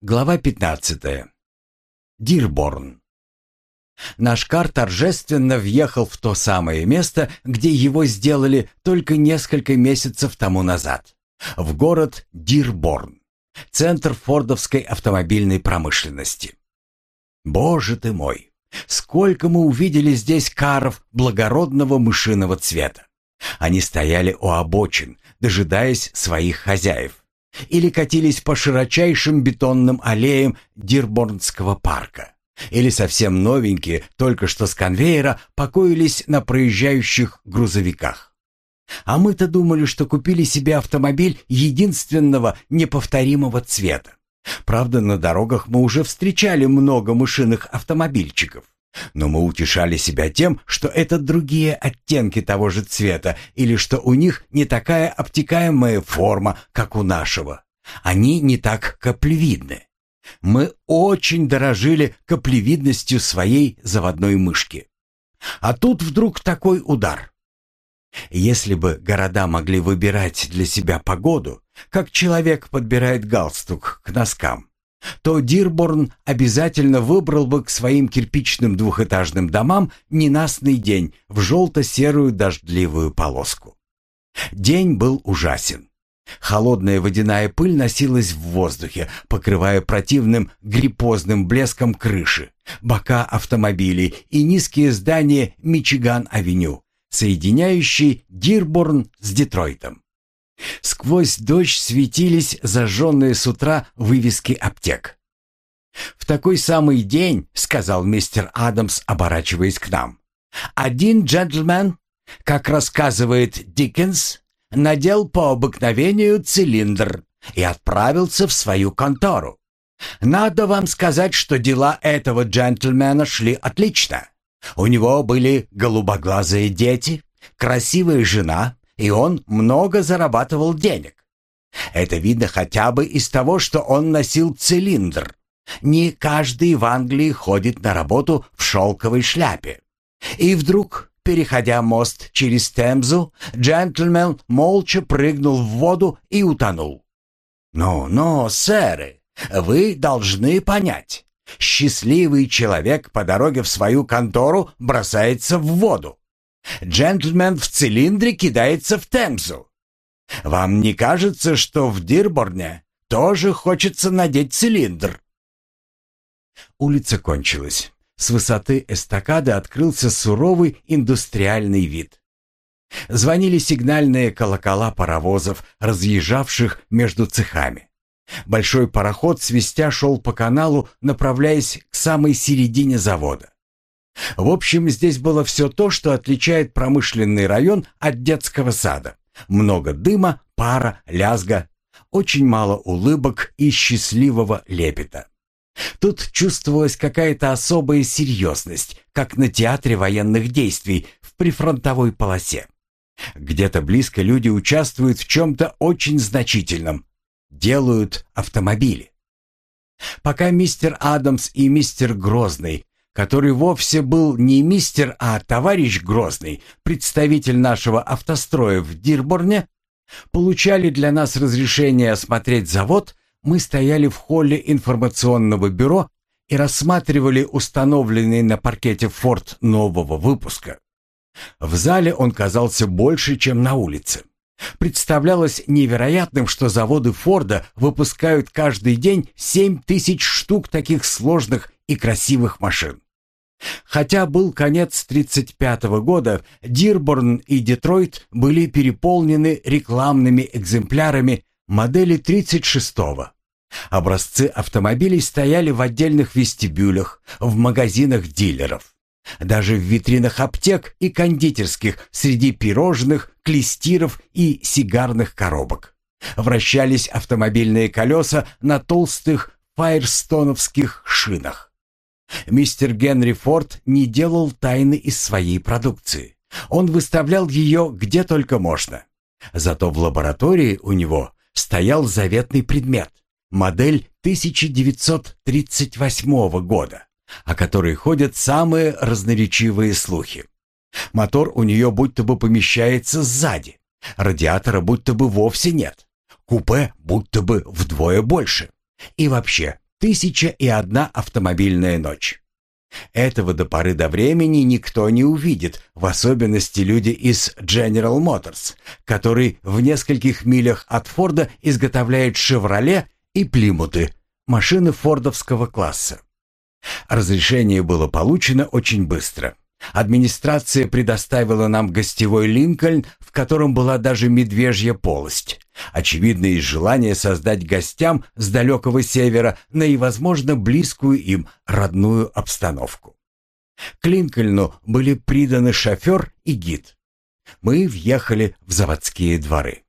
Глава 15. Дирборн. Наш кар торжественно въехал в то самое место, где его сделали только несколько месяцев тому назад. В город Дирборн, центр фордовской автомобильной промышленности. Боже ты мой! Сколько мы увидели здесь каров благородного мышиного цвета. Они стояли у обочин, дожидаясь своих хозяев или катились по широчайшим бетонным аллеям Дирборнского парка, или совсем новенькие, только что с конвейера, покоились на проезжающих грузовиках. А мы-то думали, что купили себе автомобиль единственного неповторимого цвета. Правда, на дорогах мы уже встречали много мышиных автомобильчиков. Но мы утешали себя тем, что это другие оттенки того же цвета или что у них не такая обтекаемая форма, как у нашего. Они не так каплевидны. Мы очень дорожили каплевидностью своей заводной мышки. А тут вдруг такой удар. Если бы города могли выбирать для себя погоду, как человек подбирает галстук к носкам, то Дирборн обязательно выбрал бы к своим кирпичным двухэтажным домам ненастный день в желто-серую дождливую полоску. День был ужасен. Холодная водяная пыль носилась в воздухе, покрывая противным гриппозным блеском крыши, бока автомобилей и низкие здания Мичиган-авеню, соединяющие Дирборн с Детройтом. Сквозь дождь светились зажженные с утра вывески аптек. «В такой самый день», — сказал мистер Адамс, оборачиваясь к нам, «один джентльмен, как рассказывает Диккенс, надел по обыкновению цилиндр и отправился в свою контору. Надо вам сказать, что дела этого джентльмена шли отлично. У него были голубоглазые дети, красивая жена, и он много зарабатывал денег. Это видно хотя бы из того, что он носил цилиндр. Не каждый в Англии ходит на работу в шелковой шляпе. И вдруг, переходя мост через Темзу, джентльмен молча прыгнул в воду и утонул. «Ну-ну, сэры, вы должны понять. Счастливый человек по дороге в свою контору бросается в воду. Джентльмен в цилиндре кидается в Темзу. Вам не кажется, что в Дирборне тоже хочется надеть цилиндр? Улица кончилась. С высоты эстакады открылся суровый индустриальный вид. Звонили сигнальные колокола паровозов, разъезжавших между цехами. Большой пароход свистя шел по каналу, направляясь к самой середине завода. В общем, здесь было все то, что отличает промышленный район от детского сада. Много дыма, пара, лязга, очень мало улыбок и счастливого лепета. Тут чувствовалась какая-то особая серьезность, как на театре военных действий в прифронтовой полосе. Где-то близко люди участвуют в чем-то очень значительном, делают автомобили. Пока мистер Адамс и мистер Грозный который вовсе был не мистер, а товарищ Грозный, представитель нашего автостроя в Дирборне, получали для нас разрешение осмотреть завод, мы стояли в холле информационного бюро и рассматривали установленный на паркете форт нового выпуска. В зале он казался больше, чем на улице. Представлялось невероятным, что заводы Форда выпускают каждый день 7 тысяч штук таких сложных и красивых машин. Хотя был конец 1935 года, Дирборн и Детройт были переполнены рекламными экземплярами модели 36-го. Образцы автомобилей стояли в отдельных вестибюлях, в магазинах дилеров. Даже в витринах аптек и кондитерских среди пирожных, клестиров и сигарных коробок. Вращались автомобильные колеса на толстых файрстоновских шинах. Мистер Генри Форд не делал тайны из своей продукции. Он выставлял ее где только можно. Зато в лаборатории у него стоял заветный предмет – модель 1938 года, о которой ходят самые разноречивые слухи. Мотор у нее будто бы помещается сзади, радиатора будто бы вовсе нет, купе будто бы вдвое больше. И вообще, Тысяча и одна автомобильная ночь. Этого до поры до времени никто не увидит, в особенности люди из General Motors, который в нескольких милях от Форда изготовляет «Шевроле» и «Плимуты», машины фордовского класса. Разрешение было получено очень быстро. Администрация предоставила нам гостевой Линкольн, в котором была даже медвежья полость. Очевидно, из желания создать гостям с далекого севера наивозможно близкую им родную обстановку. К Линкольну были приданы шофер и гид. Мы въехали в заводские дворы.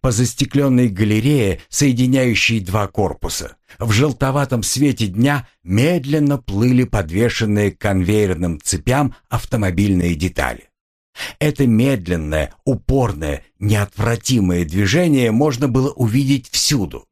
По застекленной галерее, соединяющей два корпуса, в желтоватом свете дня медленно плыли подвешенные к конвейерным цепям автомобильные детали. Это медленное, упорное, неотвратимое движение можно было увидеть всюду.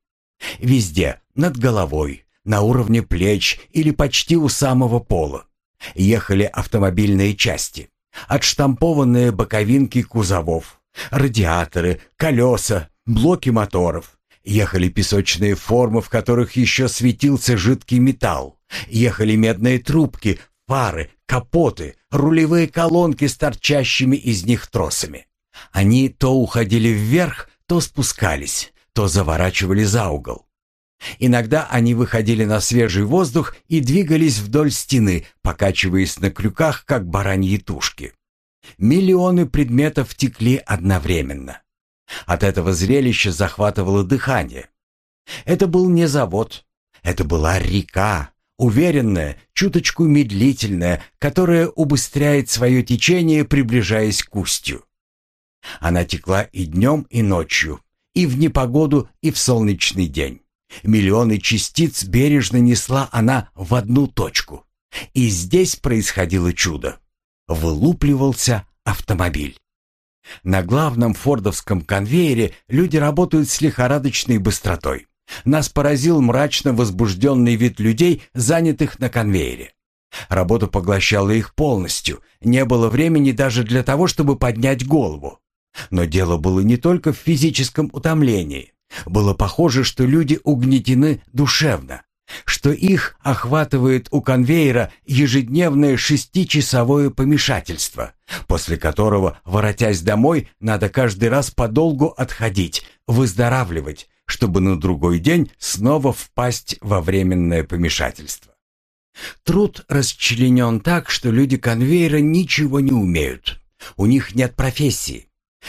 Везде, над головой, на уровне плеч или почти у самого пола. Ехали автомобильные части, отштампованные боковинки кузовов, Радиаторы, колеса, блоки моторов. Ехали песочные формы, в которых еще светился жидкий металл. Ехали медные трубки, фары, капоты, рулевые колонки с торчащими из них тросами. Они то уходили вверх, то спускались, то заворачивали за угол. Иногда они выходили на свежий воздух и двигались вдоль стены, покачиваясь на крюках, как бараньи тушки. Миллионы предметов текли одновременно. От этого зрелища захватывало дыхание. Это был не завод, это была река, уверенная, чуточку медлительная, которая убыстряет свое течение, приближаясь к устью. Она текла и днем, и ночью, и в непогоду, и в солнечный день. Миллионы частиц бережно несла она в одну точку. И здесь происходило чудо вылупливался автомобиль. На главном фордовском конвейере люди работают с лихорадочной быстротой. Нас поразил мрачно возбужденный вид людей, занятых на конвейере. Работа поглощала их полностью, не было времени даже для того, чтобы поднять голову. Но дело было не только в физическом утомлении. Было похоже, что люди угнетены душевно что их охватывает у конвейера ежедневное шестичасовое помешательство, после которого, воротясь домой, надо каждый раз подолгу отходить, выздоравливать, чтобы на другой день снова впасть во временное помешательство. Труд расчленен так, что люди конвейера ничего не умеют. У них нет профессии.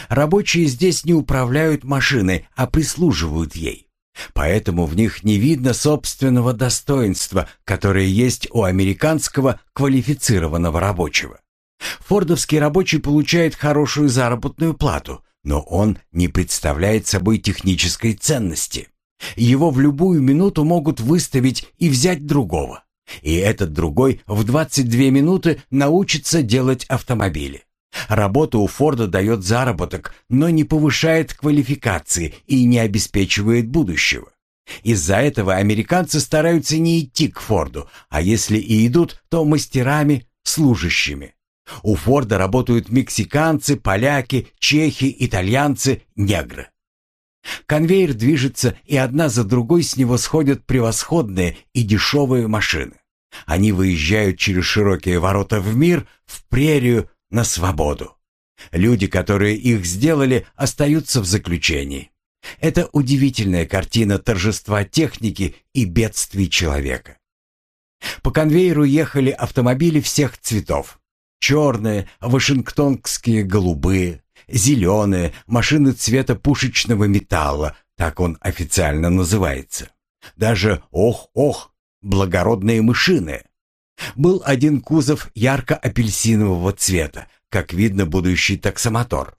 Рабочие здесь не управляют машиной, а прислуживают ей. Поэтому в них не видно собственного достоинства, которое есть у американского квалифицированного рабочего. Фордовский рабочий получает хорошую заработную плату, но он не представляет собой технической ценности. Его в любую минуту могут выставить и взять другого. И этот другой в 22 минуты научится делать автомобили. Работа у Форда дает заработок, но не повышает квалификации и не обеспечивает будущего. Из-за этого американцы стараются не идти к Форду, а если и идут, то мастерами, служащими. У Форда работают мексиканцы, поляки, чехи, итальянцы, негры. Конвейер движется, и одна за другой с него сходят превосходные и дешевые машины. Они выезжают через широкие ворота в мир, в прерию, на свободу. Люди, которые их сделали, остаются в заключении. Это удивительная картина торжества техники и бедствий человека. По конвейеру ехали автомобили всех цветов. Черные, вашингтонские голубые, зеленые, машины цвета пушечного металла, так он официально называется. Даже ох-ох, благородные мышиные. Был один кузов ярко-апельсинового цвета, как видно будущий таксомотор.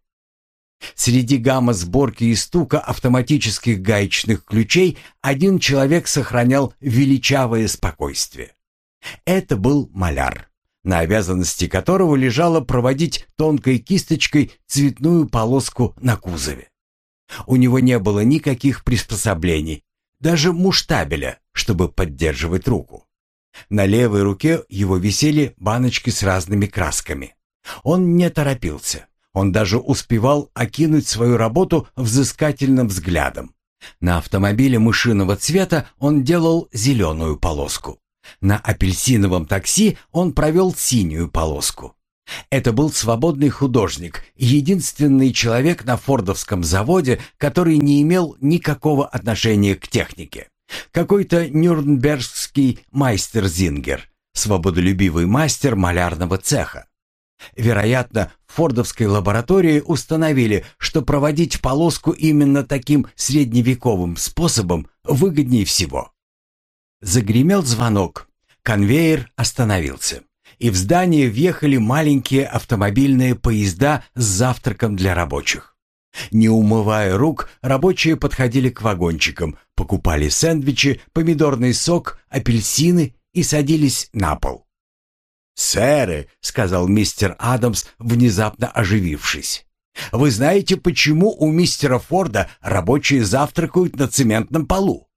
Среди гамма сборки и стука автоматических гаечных ключей один человек сохранял величавое спокойствие. Это был маляр, на обязанности которого лежало проводить тонкой кисточкой цветную полоску на кузове. У него не было никаких приспособлений, даже муштабеля, чтобы поддерживать руку. На левой руке его висели баночки с разными красками. Он не торопился. Он даже успевал окинуть свою работу взыскательным взглядом. На автомобиле мышиного цвета он делал зеленую полоску. На апельсиновом такси он провел синюю полоску. Это был свободный художник, единственный человек на фордовском заводе, который не имел никакого отношения к технике. Какой-то нюрнбергский майстер Зингер, свободолюбивый мастер малярного цеха. Вероятно, в фордовской лаборатории установили, что проводить полоску именно таким средневековым способом выгоднее всего. Загремел звонок. Конвейер остановился. И в здание въехали маленькие автомобильные поезда с завтраком для рабочих. Не умывая рук, рабочие подходили к вагончикам, покупали сэндвичи, помидорный сок, апельсины и садились на пол. «Сэры», — сказал мистер Адамс, внезапно оживившись, — «вы знаете, почему у мистера Форда рабочие завтракают на цементном полу?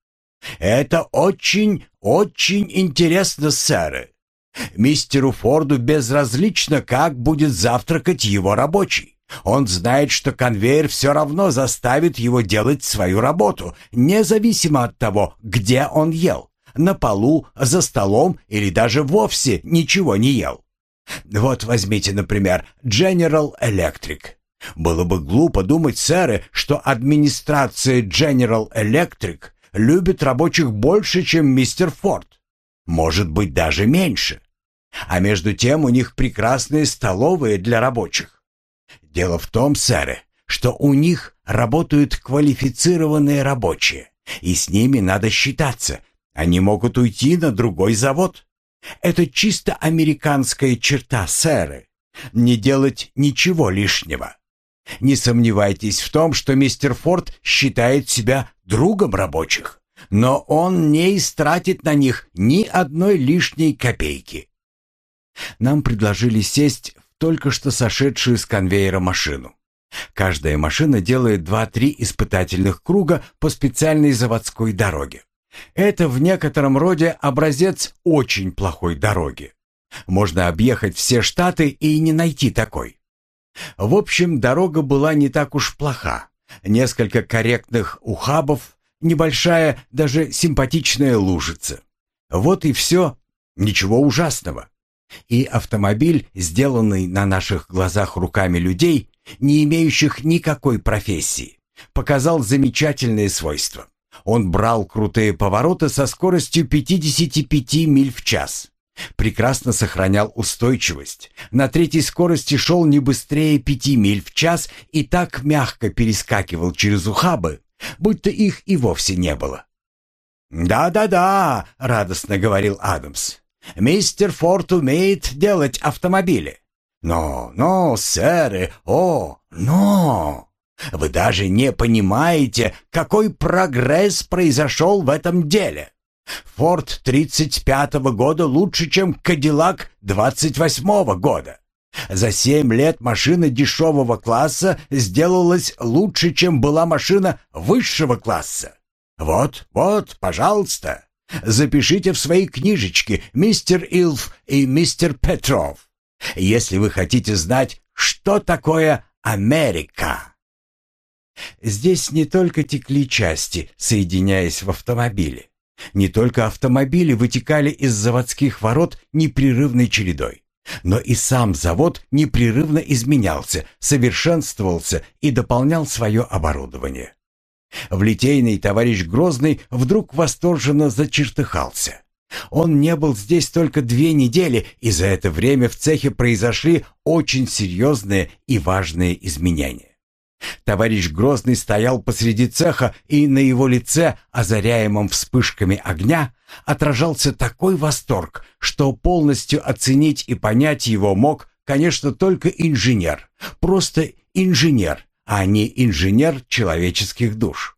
Это очень, очень интересно, сэры. Мистеру Форду безразлично, как будет завтракать его рабочий. Он знает, что конвейер все равно заставит его делать свою работу, независимо от того, где он ел на полу, за столом или даже вовсе ничего не ел. Вот возьмите, например, General Electric. Было бы глупо думать, сэры, что администрация General Electric любит рабочих больше, чем мистер Форд. Может быть, даже меньше. А между тем у них прекрасные столовые для рабочих. Дело в том, сэры, что у них работают квалифицированные рабочие, и с ними надо считаться, они могут уйти на другой завод. Это чисто американская черта, сэры. Не делать ничего лишнего. Не сомневайтесь в том, что мистер Форд считает себя другом рабочих, но он не истратит на них ни одной лишней копейки. Нам предложили сесть только что сошедшую с конвейера машину. Каждая машина делает два-три испытательных круга по специальной заводской дороге. Это в некотором роде образец очень плохой дороги. Можно объехать все штаты и не найти такой. В общем, дорога была не так уж плоха. Несколько корректных ухабов, небольшая, даже симпатичная лужица. Вот и все. Ничего ужасного. И автомобиль, сделанный на наших глазах руками людей, не имеющих никакой профессии, показал замечательные свойства. Он брал крутые повороты со скоростью 55 миль в час. Прекрасно сохранял устойчивость. На третьей скорости шел не быстрее 5 миль в час и так мягко перескакивал через ухабы, будто их и вовсе не было. «Да-да-да», — радостно говорил Адамс. «Мистер Форд умеет делать автомобили». «Но, но, сэры, о, но!» Вы даже не понимаете, какой прогресс произошел в этом деле. Форд 35-го года лучше, чем Кадиллак 28-го года. За семь лет машина дешевого класса сделалась лучше, чем была машина высшего класса. Вот, вот, пожалуйста, запишите в свои книжечки мистер Илф и мистер Петров, если вы хотите знать, что такое Америка. Здесь не только текли части, соединяясь в автомобиле. Не только автомобили вытекали из заводских ворот непрерывной чередой, но и сам завод непрерывно изменялся, совершенствовался и дополнял свое оборудование. В Литейный товарищ Грозный вдруг восторженно зачертыхался. Он не был здесь только две недели, и за это время в цехе произошли очень серьезные и важные изменения. Товарищ Грозный стоял посреди цеха, и на его лице, озаряемом вспышками огня, отражался такой восторг, что полностью оценить и понять его мог, конечно, только инженер. Просто инженер, а не инженер человеческих душ.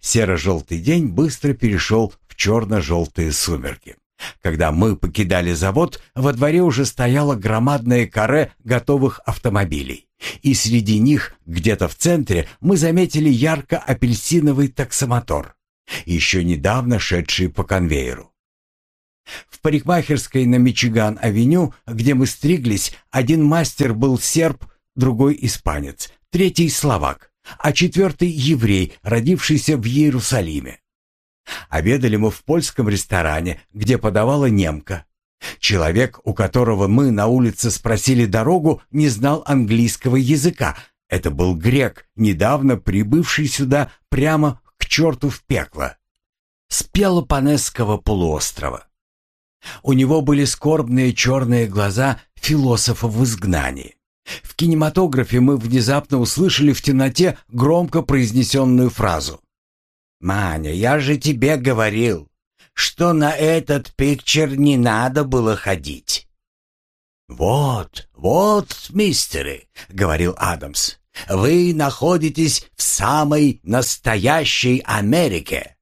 Серо-желтый день быстро перешел в черно-желтые сумерки. Когда мы покидали завод, во дворе уже стояло громадное каре готовых автомобилей. И среди них, где-то в центре, мы заметили ярко-апельсиновый таксомотор, еще недавно шедший по конвейеру. В парикмахерской на Мичиган-авеню, где мы стриглись, один мастер был серб, другой испанец, третий словак, а четвертый еврей, родившийся в Иерусалиме. Обедали мы в польском ресторане, где подавала немка. Человек, у которого мы на улице спросили дорогу, не знал английского языка. Это был грек, недавно прибывший сюда прямо к черту в пекло. С Пелопонесского полуострова. У него были скорбные черные глаза философа в изгнании. В кинематографе мы внезапно услышали в темноте громко произнесенную фразу. «Маня, я же тебе говорил, что на этот пикчер не надо было ходить». «Вот, вот, мистеры», — говорил Адамс, — «вы находитесь в самой настоящей Америке».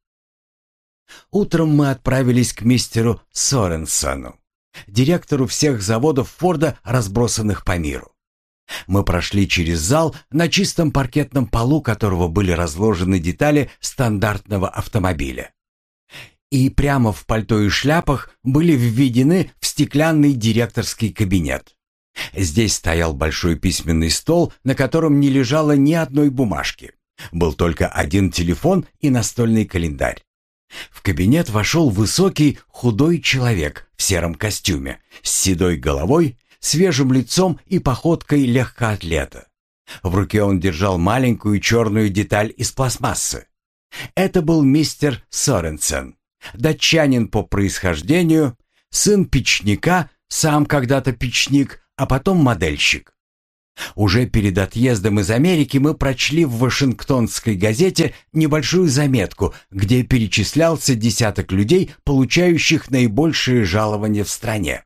Утром мы отправились к мистеру Соренсону, директору всех заводов Форда, разбросанных по миру. Мы прошли через зал, на чистом паркетном полу которого были разложены детали стандартного автомобиля. И прямо в пальто и шляпах были введены в стеклянный директорский кабинет. Здесь стоял большой письменный стол, на котором не лежало ни одной бумажки. Был только один телефон и настольный календарь. В кабинет вошел высокий, худой человек в сером костюме, с седой головой свежим лицом и походкой легкоатлета. В руке он держал маленькую черную деталь из пластмассы. Это был мистер Соренсен, датчанин по происхождению, сын печника, сам когда-то печник, а потом модельщик. Уже перед отъездом из Америки мы прочли в Вашингтонской газете небольшую заметку, где перечислялся десяток людей, получающих наибольшие жалования в стране.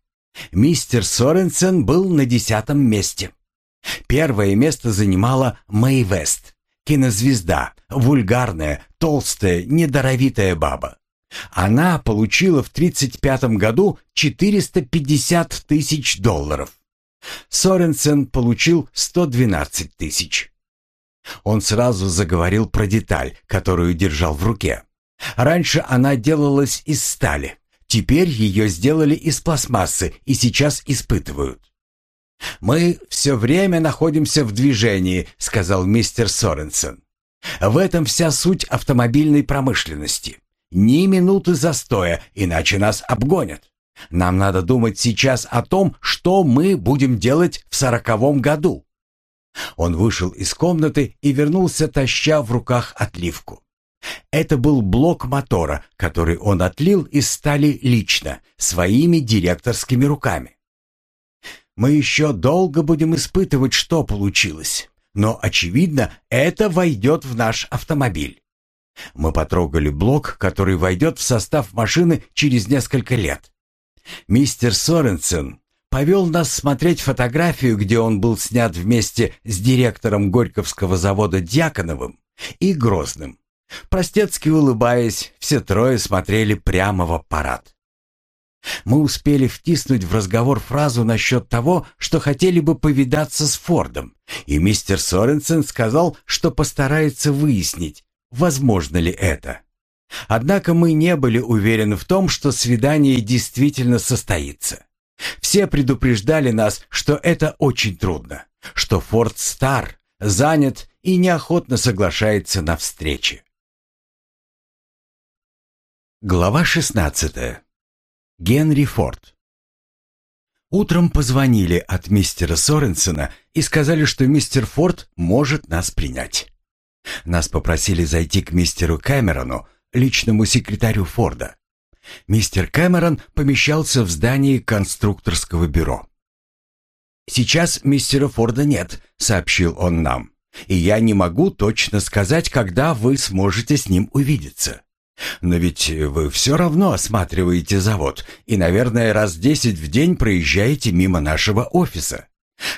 Мистер Соренсен был на десятом месте. Первое место занимала Мэй Вест, кинозвезда, вульгарная, толстая, недоровитая баба. Она получила в 1935 году 450 тысяч долларов. Соренсен получил 112 тысяч. Он сразу заговорил про деталь, которую держал в руке. Раньше она делалась из стали. Теперь ее сделали из пластмассы и сейчас испытывают. «Мы все время находимся в движении», — сказал мистер Соренсен. «В этом вся суть автомобильной промышленности. Ни минуты застоя, иначе нас обгонят. Нам надо думать сейчас о том, что мы будем делать в сороковом году». Он вышел из комнаты и вернулся, таща в руках отливку. Это был блок мотора, который он отлил из стали лично, своими директорскими руками. Мы еще долго будем испытывать, что получилось, но, очевидно, это войдет в наш автомобиль. Мы потрогали блок, который войдет в состав машины через несколько лет. Мистер Соренсен повел нас смотреть фотографию, где он был снят вместе с директором Горьковского завода Дьяконовым и Грозным. Простецки улыбаясь, все трое смотрели прямо в аппарат. Мы успели втиснуть в разговор фразу насчет того, что хотели бы повидаться с Фордом, и мистер Соренсен сказал, что постарается выяснить, возможно ли это. Однако мы не были уверены в том, что свидание действительно состоится. Все предупреждали нас, что это очень трудно, что Форд стар, занят и неохотно соглашается на встречи. Глава 16. Генри Форд. Утром позвонили от мистера Соренсена и сказали, что мистер Форд может нас принять. Нас попросили зайти к мистеру Кэмерону, личному секретарю Форда. Мистер Кэмерон помещался в здании конструкторского бюро. «Сейчас мистера Форда нет», — сообщил он нам, «и я не могу точно сказать, когда вы сможете с ним увидеться». Но ведь вы все равно осматриваете завод и, наверное, раз десять в день проезжаете мимо нашего офиса.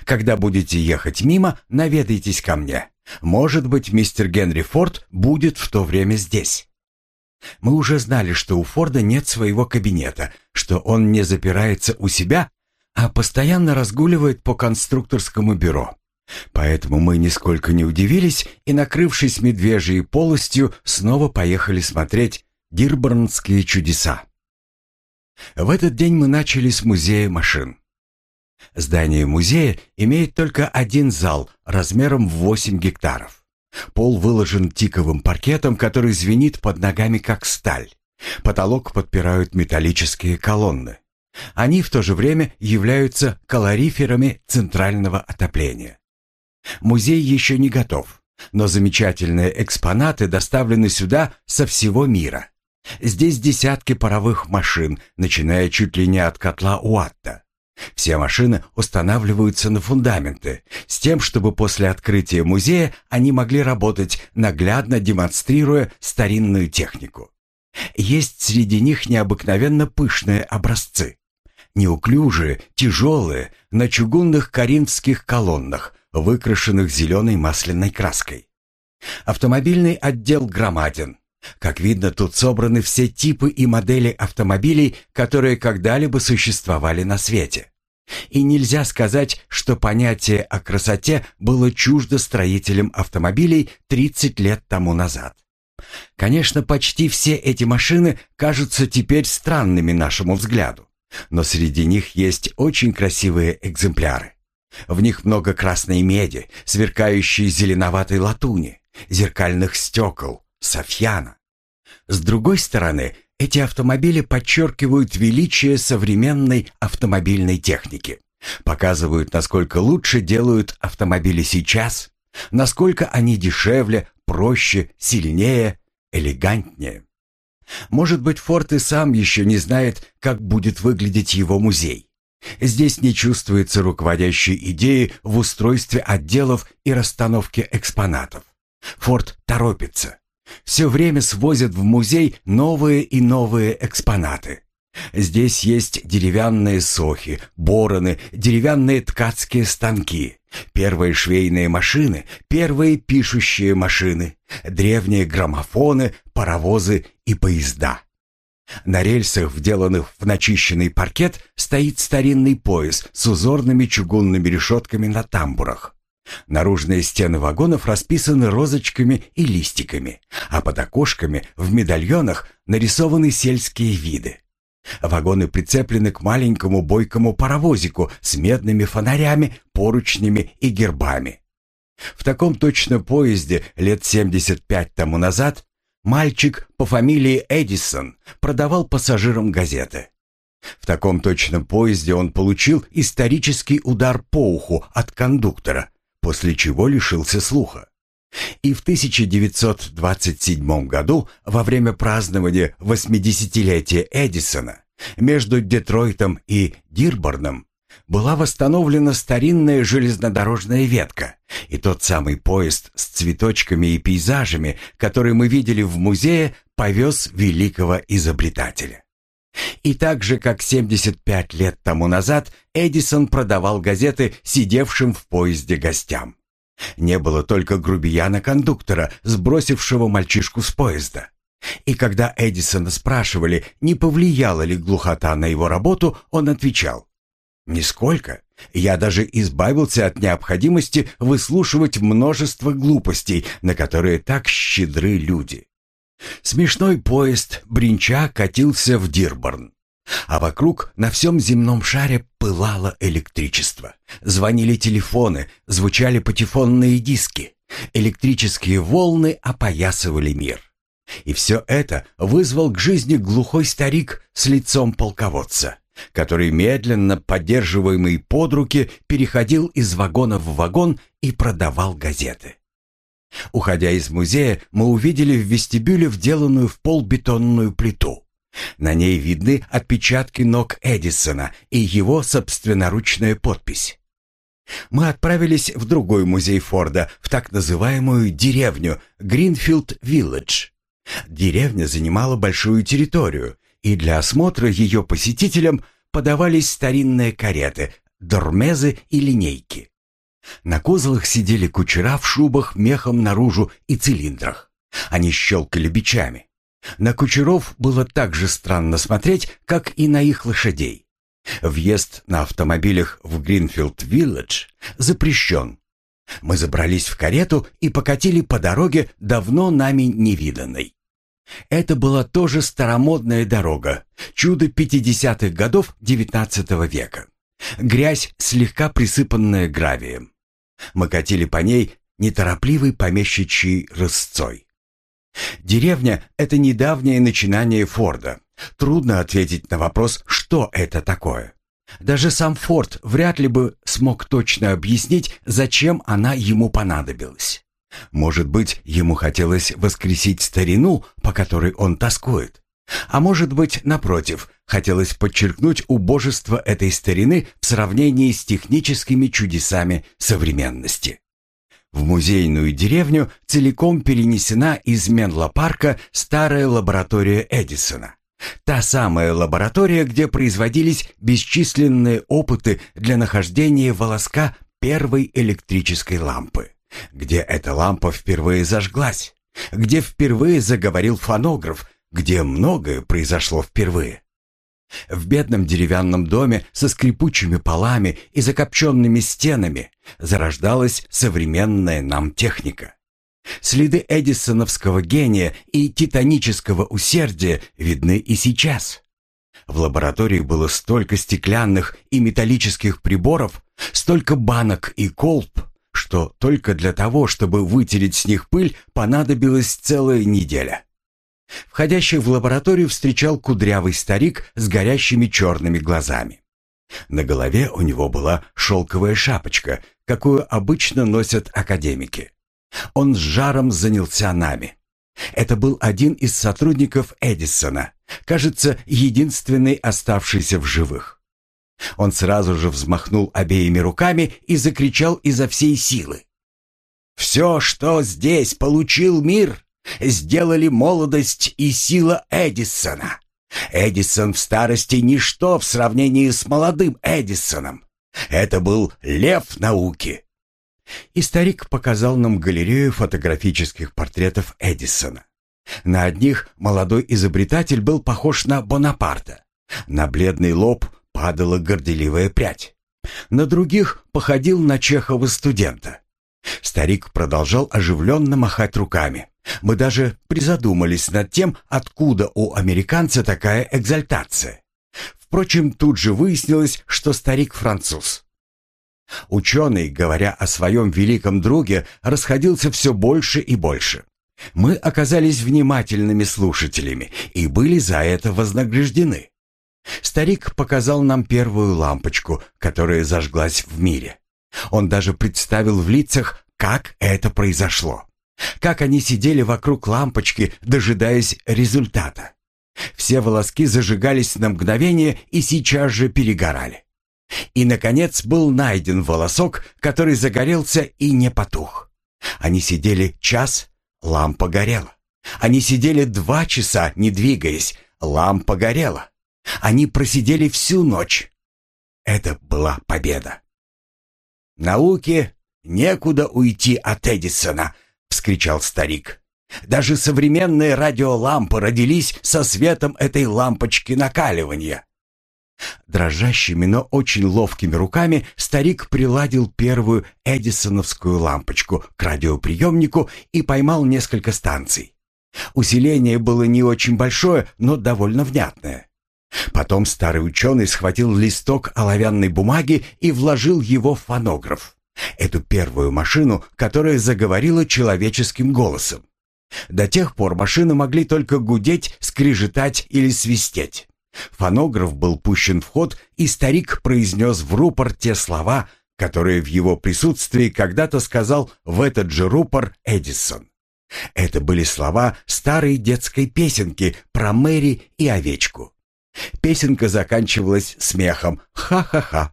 Когда будете ехать мимо, наведайтесь ко мне. Может быть, мистер Генри Форд будет в то время здесь. Мы уже знали, что у Форда нет своего кабинета, что он не запирается у себя, а постоянно разгуливает по конструкторскому бюро. Поэтому мы нисколько не удивились и, накрывшись медвежьей полостью, снова поехали смотреть Дирборнские чудеса. В этот день мы начали с музея машин. Здание музея имеет только один зал размером в 8 гектаров. Пол выложен тиковым паркетом, который звенит под ногами как сталь. Потолок подпирают металлические колонны. Они в то же время являются калориферами центрального отопления. Музей еще не готов, но замечательные экспонаты доставлены сюда со всего мира. Здесь десятки паровых машин, начиная чуть ли не от котла Уатта. Все машины устанавливаются на фундаменты, с тем, чтобы после открытия музея они могли работать, наглядно демонстрируя старинную технику. Есть среди них необыкновенно пышные образцы. Неуклюжие, тяжелые, на чугунных коринфских колоннах, выкрашенных зеленой масляной краской. Автомобильный отдел громаден. Как видно, тут собраны все типы и модели автомобилей, которые когда-либо существовали на свете. И нельзя сказать, что понятие о красоте было чуждо строителям автомобилей 30 лет тому назад. Конечно, почти все эти машины кажутся теперь странными нашему взгляду, но среди них есть очень красивые экземпляры. В них много красной меди, сверкающей зеленоватой латуни, зеркальных стекол, софьяна. С другой стороны, эти автомобили подчеркивают величие современной автомобильной техники, показывают, насколько лучше делают автомобили сейчас, насколько они дешевле, проще, сильнее, элегантнее. Может быть, Форд и сам еще не знает, как будет выглядеть его музей. Здесь не чувствуется руководящей идеи в устройстве отделов и расстановке экспонатов. Форд торопится. Все время свозят в музей новые и новые экспонаты. Здесь есть деревянные сохи, бороны, деревянные ткацкие станки, первые швейные машины, первые пишущие машины, древние граммофоны, паровозы и поезда. На рельсах, вделанных в начищенный паркет, стоит старинный пояс с узорными чугунными решетками на тамбурах. Наружные стены вагонов расписаны розочками и листиками, а под окошками в медальонах нарисованы сельские виды. Вагоны прицеплены к маленькому бойкому паровозику с медными фонарями, поручнями и гербами. В таком точно поезде лет 75 тому назад мальчик по фамилии Эдисон продавал пассажирам газеты. В таком точном поезде он получил исторический удар по уху от кондуктора, после чего лишился слуха. И в 1927 году, во время празднования 80-летия Эдисона, между Детройтом и Дирборном была восстановлена старинная железнодорожная ветка, и тот самый поезд с цветочками и пейзажами, который мы видели в музее, повез великого изобретателя. И так же, как 75 лет тому назад, Эдисон продавал газеты сидевшим в поезде гостям. Не было только грубияна-кондуктора, сбросившего мальчишку с поезда. И когда Эдисона спрашивали, не повлияла ли глухота на его работу, он отвечал «Нисколько. Я даже избавился от необходимости выслушивать множество глупостей, на которые так щедры люди». Смешной поезд бринча катился в Дирборн. А вокруг на всем земном шаре пылало электричество. Звонили телефоны, звучали патефонные диски. Электрические волны опоясывали мир. И все это вызвал к жизни глухой старик с лицом полководца, который медленно, поддерживаемый под руки, переходил из вагона в вагон и продавал газеты. Уходя из музея, мы увидели в вестибюле вделанную в пол бетонную плиту. На ней видны отпечатки ног Эдисона и его собственноручная подпись. Мы отправились в другой музей Форда, в так называемую деревню Гринфилд-Вилледж. Деревня занимала большую территорию, и для осмотра ее посетителям подавались старинные кареты, дормезы и линейки. На козлах сидели кучера в шубах мехом наружу и цилиндрах. Они щелкали бичами. На кучеров было так же странно смотреть, как и на их лошадей. Въезд на автомобилях в Гринфилд-Вилледж запрещен. Мы забрались в карету и покатили по дороге, давно нами невиданной. Это была тоже старомодная дорога, чудо 50-х годов XIX века. Грязь, слегка присыпанная гравием. Мы катили по ней, неторопливой помещичьей рысцой. Деревня — это недавнее начинание Форда. Трудно ответить на вопрос, что это такое. Даже сам Форд вряд ли бы смог точно объяснить, зачем она ему понадобилась. Может быть, ему хотелось воскресить старину, по которой он тоскует. А может быть, напротив, хотелось подчеркнуть убожество этой старины в сравнении с техническими чудесами современности. В музейную деревню целиком перенесена из Менло-парка старая лаборатория Эдисона. Та самая лаборатория, где производились бесчисленные опыты для нахождения волоска первой электрической лампы, где эта лампа впервые зажглась, где впервые заговорил фонограф, где многое произошло впервые. В бедном деревянном доме со скрипучими полами и закопченными стенами зарождалась современная нам техника. Следы эдисоновского гения и титанического усердия видны и сейчас. В лаборатории было столько стеклянных и металлических приборов, столько банок и колб, что только для того, чтобы вытереть с них пыль, понадобилась целая неделя. Входящих в лабораторию встречал кудрявый старик с горящими черными глазами. На голове у него была шелковая шапочка, какую обычно носят академики. Он с жаром занялся нами. Это был один из сотрудников Эдисона, кажется, единственный оставшийся в живых. Он сразу же взмахнул обеими руками и закричал изо всей силы. «Все, что здесь получил мир, сделали молодость и сила Эдисона. Эдисон в старости ничто в сравнении с молодым Эдисоном. Это был лев науки. И старик показал нам галерею фотографических портретов Эдисона. На одних молодой изобретатель был похож на Бонапарта. На бледный лоб падала горделивая прядь. На других походил на Чехова студента. Старик продолжал оживленно махать руками. Мы даже призадумались над тем, откуда у американца такая экзальтация. Впрочем, тут же выяснилось, что старик француз. Ученый, говоря о своем великом друге, расходился все больше и больше. Мы оказались внимательными слушателями и были за это вознаграждены. Старик показал нам первую лампочку, которая зажглась в мире. Он даже представил в лицах, как это произошло. Как они сидели вокруг лампочки, дожидаясь результата. Все волоски зажигались на мгновение и сейчас же перегорали. И, наконец, был найден волосок, который загорелся и не потух. Они сидели час, лампа горела. Они сидели два часа, не двигаясь, лампа горела. Они просидели всю ночь. Это была победа. «Науке некуда уйти от Эдисона», — вскричал старик. «Даже современные радиолампы родились со светом этой лампочки накаливания». Дрожащими, но очень ловкими руками старик приладил первую эдисоновскую лампочку к радиоприемнику и поймал несколько станций. Усиление было не очень большое, но довольно внятное. Потом старый ученый схватил листок оловянной бумаги и вложил его в фонограф. Эту первую машину, которая заговорила человеческим голосом. До тех пор машины могли только гудеть, скрежетать или свистеть. Фонограф был пущен в ход, и старик произнес в рупор те слова, которые в его присутствии когда-то сказал в этот же рупор Эдисон. Это были слова старой детской песенки про Мэри и овечку. Песенка заканчивалась смехом «Ха-ха-ха».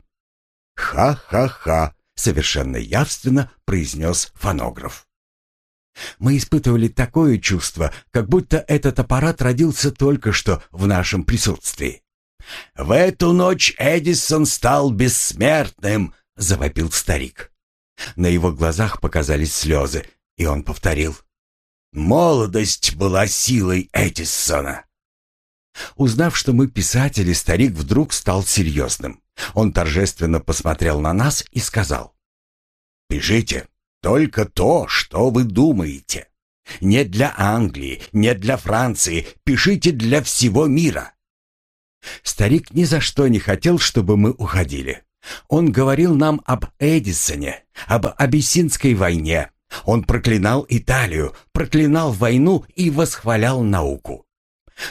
«Ха-ха-ха», — совершенно явственно произнес фонограф. Мы испытывали такое чувство, как будто этот аппарат родился только что в нашем присутствии. «В эту ночь Эдисон стал бессмертным!» — завопил старик. На его глазах показались слезы, и он повторил. «Молодость была силой Эдисона!» Узнав, что мы писатели, старик вдруг стал серьезным. Он торжественно посмотрел на нас и сказал. «Пишите, только то, что вы думаете. Не для Англии, не для Франции, пишите для всего мира. Старик ни за что не хотел, чтобы мы уходили. Он говорил нам об Эдисоне, об Абиссинской войне, Он проклинал Италию, проклинал войну и восхвалял науку.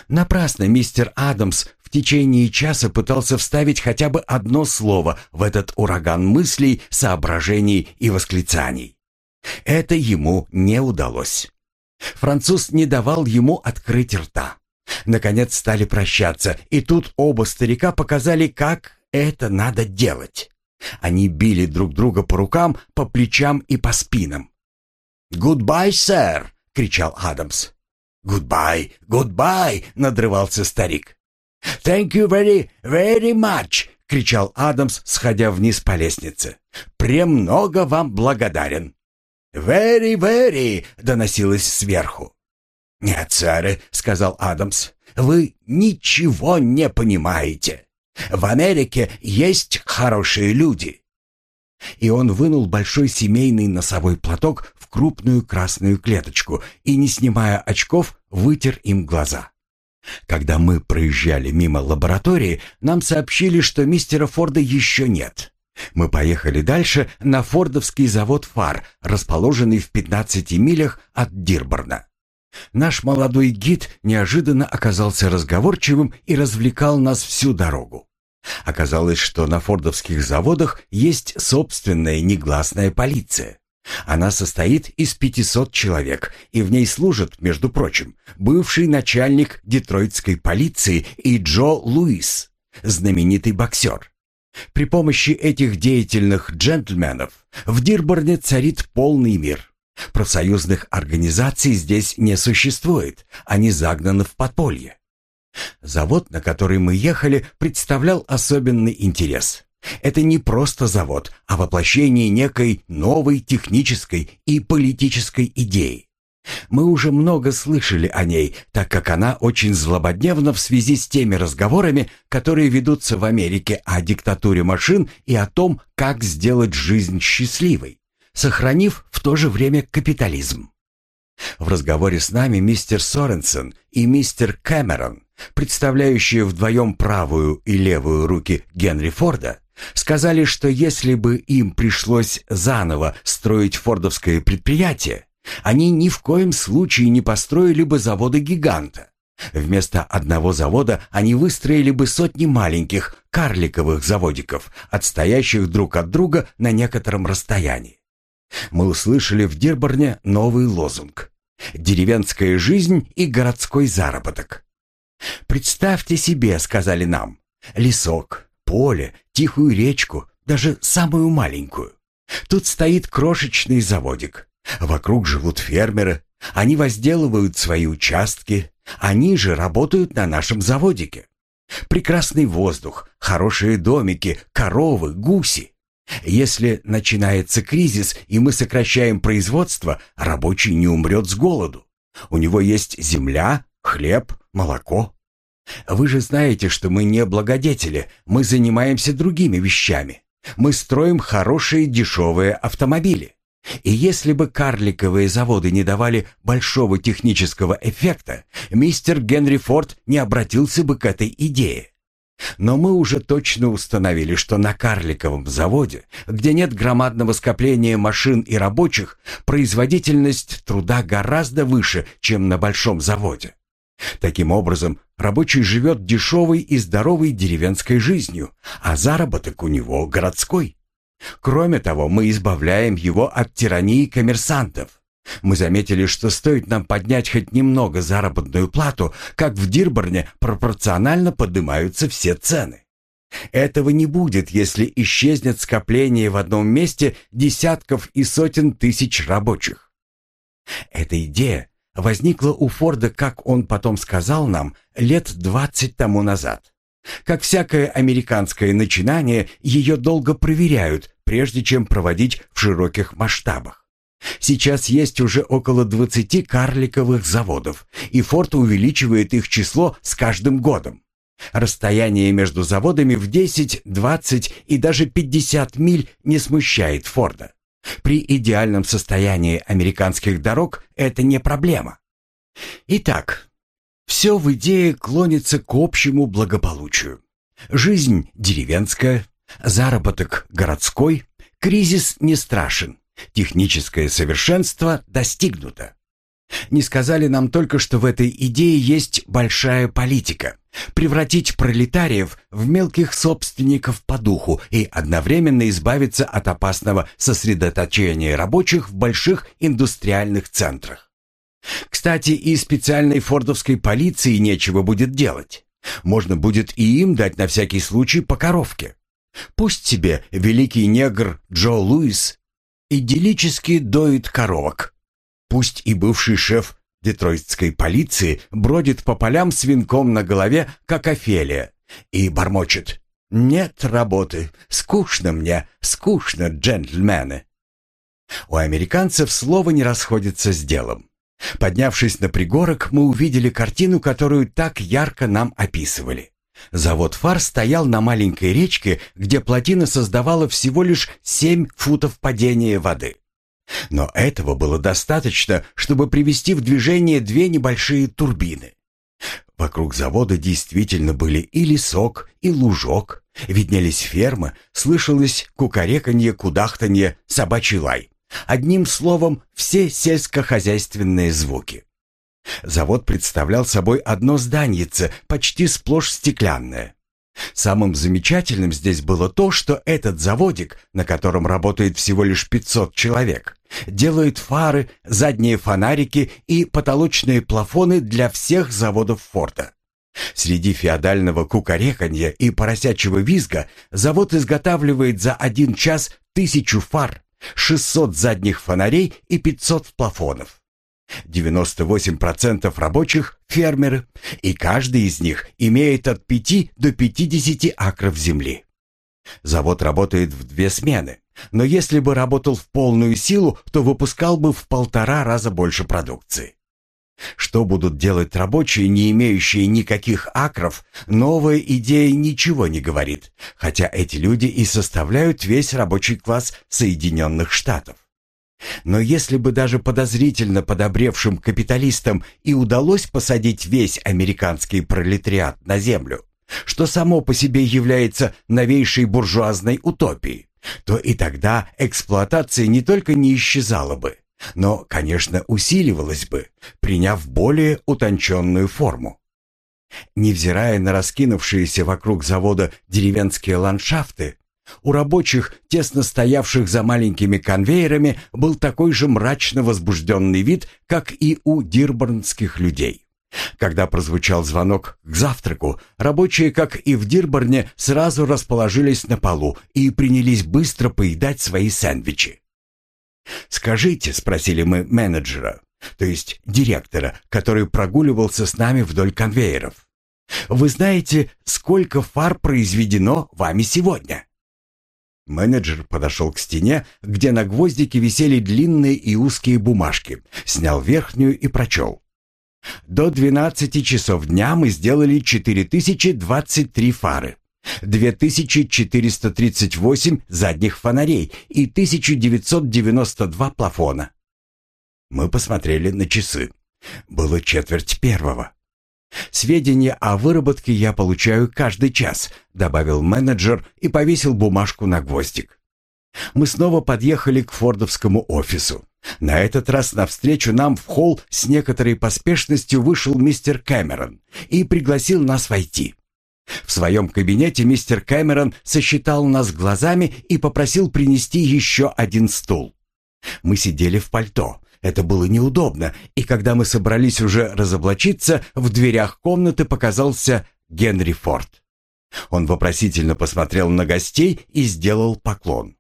Напрасно мистер Адамс в течение часа пытался вставить хотя бы одно слово в этот ураган мыслей, соображений и восклицаний. Это ему не удалось. Француз не давал ему открыть рта. Наконец стали прощаться, и тут оба старика показали, как это надо делать. Они били друг друга по рукам, по плечам и по спинам. «Goodbye, sir!» — кричал Адамс. «Goodbye, goodbye!» — надрывался старик. «Thank you very, very much!» — кричал Адамс, сходя вниз по лестнице. «Премного вам благодарен!» «Very, very!» — доносилось сверху. «Нет, сэр», — сказал Адамс, — «вы ничего не понимаете. В Америке есть хорошие люди». И он вынул большой семейный носовой платок в крупную красную клеточку и, не снимая очков, вытер им глаза. Когда мы проезжали мимо лаборатории, нам сообщили, что мистера Форда еще нет. Мы поехали дальше на фордовский завод фар, расположенный в 15 милях от Дирборна. Наш молодой гид неожиданно оказался разговорчивым и развлекал нас всю дорогу. Оказалось, что на фордовских заводах есть собственная негласная полиция. Она состоит из 500 человек, и в ней служат, между прочим, бывший начальник детройтской полиции и Джо Луис, знаменитый боксер. При помощи этих деятельных джентльменов в Дирборне царит полный мир. Профсоюзных организаций здесь не существует, они загнаны в подполье. Завод, на который мы ехали, представлял особенный интерес. Это не просто завод, а воплощение некой новой технической и политической идеи. Мы уже много слышали о ней, так как она очень злободневна в связи с теми разговорами, которые ведутся в Америке о диктатуре машин и о том, как сделать жизнь счастливой, сохранив в то же время капитализм. В разговоре с нами мистер Соренсон и мистер Кэмерон, представляющие вдвоем правую и левую руки Генри Форда, сказали, что если бы им пришлось заново строить фордовское предприятие, они ни в коем случае не построили бы завода-гиганта. Вместо одного завода они выстроили бы сотни маленьких, карликовых заводиков, отстоящих друг от друга на некотором расстоянии. Мы услышали в Дирборне новый лозунг «Деревенская жизнь и городской заработок». «Представьте себе», — сказали нам, — «лесок, поле, тихую речку, даже самую маленькую. Тут стоит крошечный заводик. Вокруг живут фермеры, они возделывают свои участки, они же работают на нашем заводике. Прекрасный воздух, хорошие домики, коровы, гуси. Если начинается кризис, и мы сокращаем производство, рабочий не умрет с голоду. У него есть земля, хлеб, молоко. Вы же знаете, что мы не благодетели, мы занимаемся другими вещами. Мы строим хорошие дешевые автомобили. И если бы карликовые заводы не давали большого технического эффекта, мистер Генри Форд не обратился бы к этой идее. Но мы уже точно установили, что на карликовом заводе, где нет громадного скопления машин и рабочих, производительность труда гораздо выше, чем на большом заводе. Таким образом, рабочий живет дешевой и здоровой деревенской жизнью, а заработок у него городской. Кроме того, мы избавляем его от тирании коммерсантов. Мы заметили, что стоит нам поднять хоть немного заработную плату, как в Дирборне пропорционально поднимаются все цены. Этого не будет, если исчезнет скопление в одном месте десятков и сотен тысяч рабочих. Эта идея возникла у Форда, как он потом сказал нам, лет двадцать тому назад. Как всякое американское начинание, ее долго проверяют, прежде чем проводить в широких масштабах. Сейчас есть уже около 20 карликовых заводов, и Форд увеличивает их число с каждым годом. Расстояние между заводами в 10, 20 и даже 50 миль не смущает Форда. При идеальном состоянии американских дорог это не проблема. Итак, все в идее клонится к общему благополучию. Жизнь деревенская, заработок городской, кризис не страшен, Техническое совершенство достигнуто. Не сказали нам только, что в этой идее есть большая политика. Превратить пролетариев в мелких собственников по духу и одновременно избавиться от опасного сосредоточения рабочих в больших индустриальных центрах. Кстати, и специальной фордовской полиции нечего будет делать. Можно будет и им дать на всякий случай по коровке. Пусть себе великий негр Джо Луис идиллически доит коровок. Пусть и бывший шеф детройтской полиции бродит по полям с венком на голове, как Офелия, и бормочет «Нет работы, скучно мне, скучно, джентльмены». У американцев слово не расходится с делом. Поднявшись на пригорок, мы увидели картину, которую так ярко нам описывали. Завод фар стоял на маленькой речке, где плотина создавала всего лишь 7 футов падения воды. Но этого было достаточно, чтобы привести в движение две небольшие турбины. Вокруг завода действительно были и лесок, и лужок, виднелись фермы, слышалось кукареканье, кудахтанье, собачий лай. Одним словом, все сельскохозяйственные звуки. Завод представлял собой одно зданице, почти сплошь стеклянное. Самым замечательным здесь было то, что этот заводик, на котором работает всего лишь 500 человек, делает фары, задние фонарики и потолочные плафоны для всех заводов форта. Среди феодального кукареканья и поросячьего визга завод изготавливает за один час тысячу фар, 600 задних фонарей и 500 плафонов. 98% рабочих – фермеры, и каждый из них имеет от 5 до 50 акров земли. Завод работает в две смены, но если бы работал в полную силу, то выпускал бы в полтора раза больше продукции. Что будут делать рабочие, не имеющие никаких акров, новая идея ничего не говорит, хотя эти люди и составляют весь рабочий класс Соединенных Штатов. Но если бы даже подозрительно подобревшим капиталистам и удалось посадить весь американский пролетариат на землю, что само по себе является новейшей буржуазной утопией, то и тогда эксплуатация не только не исчезала бы, но, конечно, усиливалась бы, приняв более утонченную форму. Невзирая на раскинувшиеся вокруг завода деревенские ландшафты, у рабочих, тесно стоявших за маленькими конвейерами, был такой же мрачно возбужденный вид, как и у дирборнских людей. Когда прозвучал звонок к завтраку, рабочие, как и в Дирборне, сразу расположились на полу и принялись быстро поедать свои сэндвичи. «Скажите», — спросили мы менеджера, то есть директора, который прогуливался с нами вдоль конвейеров, «вы знаете, сколько фар произведено вами сегодня?» Менеджер подошел к стене, где на гвоздике висели длинные и узкие бумажки, снял верхнюю и прочел. До 12 часов дня мы сделали 4023 фары, 2438 задних фонарей и 1992 плафона. Мы посмотрели на часы. Было четверть первого. «Сведения о выработке я получаю каждый час», — добавил менеджер и повесил бумажку на гвоздик. Мы снова подъехали к фордовскому офису. На этот раз навстречу нам в холл с некоторой поспешностью вышел мистер Кэмерон и пригласил нас войти. В своем кабинете мистер Кэмерон сосчитал нас глазами и попросил принести еще один стул. Мы сидели в пальто, это было неудобно, и когда мы собрались уже разоблачиться, в дверях комнаты показался Генри Форд. Он вопросительно посмотрел на гостей и сделал поклон.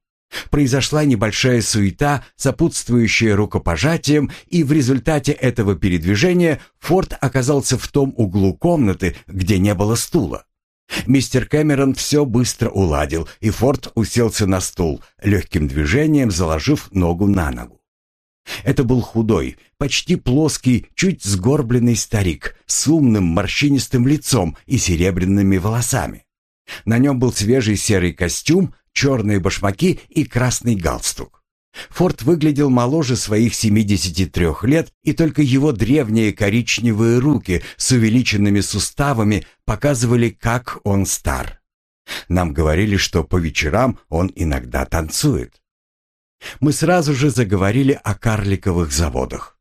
Произошла небольшая суета, сопутствующая рукопожатием, и в результате этого передвижения Форд оказался в том углу комнаты, где не было стула. Мистер Кэмерон все быстро уладил, и Форд уселся на стул, легким движением заложив ногу на ногу. Это был худой, почти плоский, чуть сгорбленный старик с умным морщинистым лицом и серебряными волосами. На нем был свежий серый костюм, черные башмаки и красный галстук. Форд выглядел моложе своих 73 лет, и только его древние коричневые руки с увеличенными суставами показывали, как он стар. Нам говорили, что по вечерам он иногда танцует. Мы сразу же заговорили о карликовых заводах.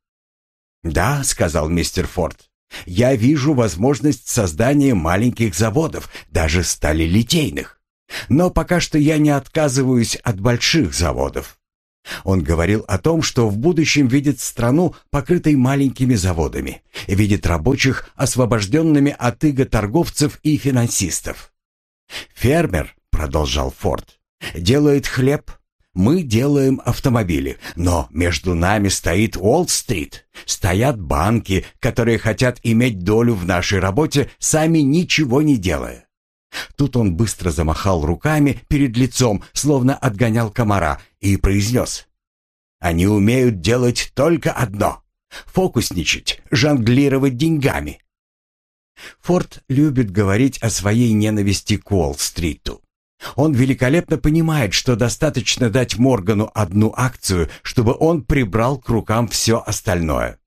«Да», — сказал мистер Форд, — «я вижу возможность создания маленьких заводов, даже сталелитейных. Но пока что я не отказываюсь от больших заводов. Он говорил о том, что в будущем видит страну, покрытой маленькими заводами, видит рабочих, освобожденными от иго торговцев и финансистов. «Фермер», — продолжал Форд, — «делает хлеб, мы делаем автомобили, но между нами стоит Уолл-стрит, стоят банки, которые хотят иметь долю в нашей работе, сами ничего не делая. Тут он быстро замахал руками перед лицом, словно отгонял комара, и произнес. «Они умеют делать только одно — фокусничать, жонглировать деньгами». Форд любит говорить о своей ненависти к Уолл-стриту. Он великолепно понимает, что достаточно дать Моргану одну акцию, чтобы он прибрал к рукам все остальное.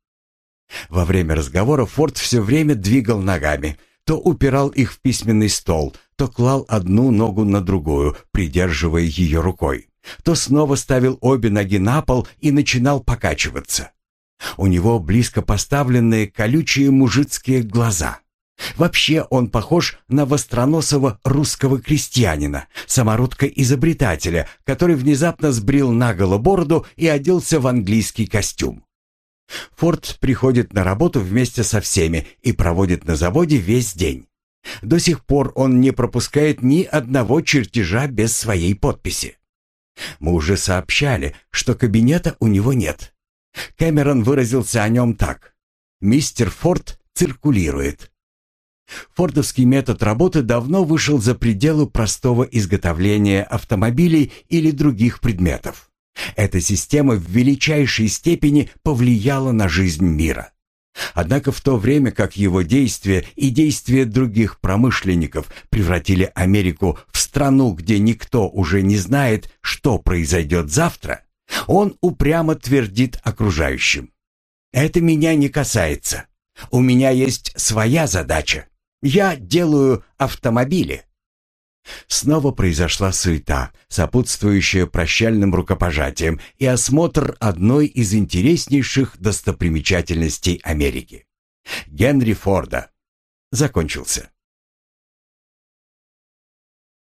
Во время разговора Форд все время двигал ногами — то упирал их в письменный стол, то клал одну ногу на другую, придерживая ее рукой, то снова ставил обе ноги на пол и начинал покачиваться. У него близко поставленные колючие мужицкие глаза. Вообще он похож на востроносого русского крестьянина, самородка-изобретателя, который внезапно сбрил наголо бороду и оделся в английский костюм. Форд приходит на работу вместе со всеми и проводит на заводе весь день. До сих пор он не пропускает ни одного чертежа без своей подписи. Мы уже сообщали, что кабинета у него нет. Кэмерон выразился о нем так. «Мистер Форд циркулирует». Фордовский метод работы давно вышел за пределы простого изготовления автомобилей или других предметов. Эта система в величайшей степени повлияла на жизнь мира. Однако в то время как его действия и действия других промышленников превратили Америку в страну, где никто уже не знает, что произойдет завтра, он упрямо твердит окружающим. «Это меня не касается. У меня есть своя задача. Я делаю автомобили». Снова произошла суета, сопутствующая прощальным рукопожатиям и осмотр одной из интереснейших достопримечательностей Америки. Генри Форда. Закончился.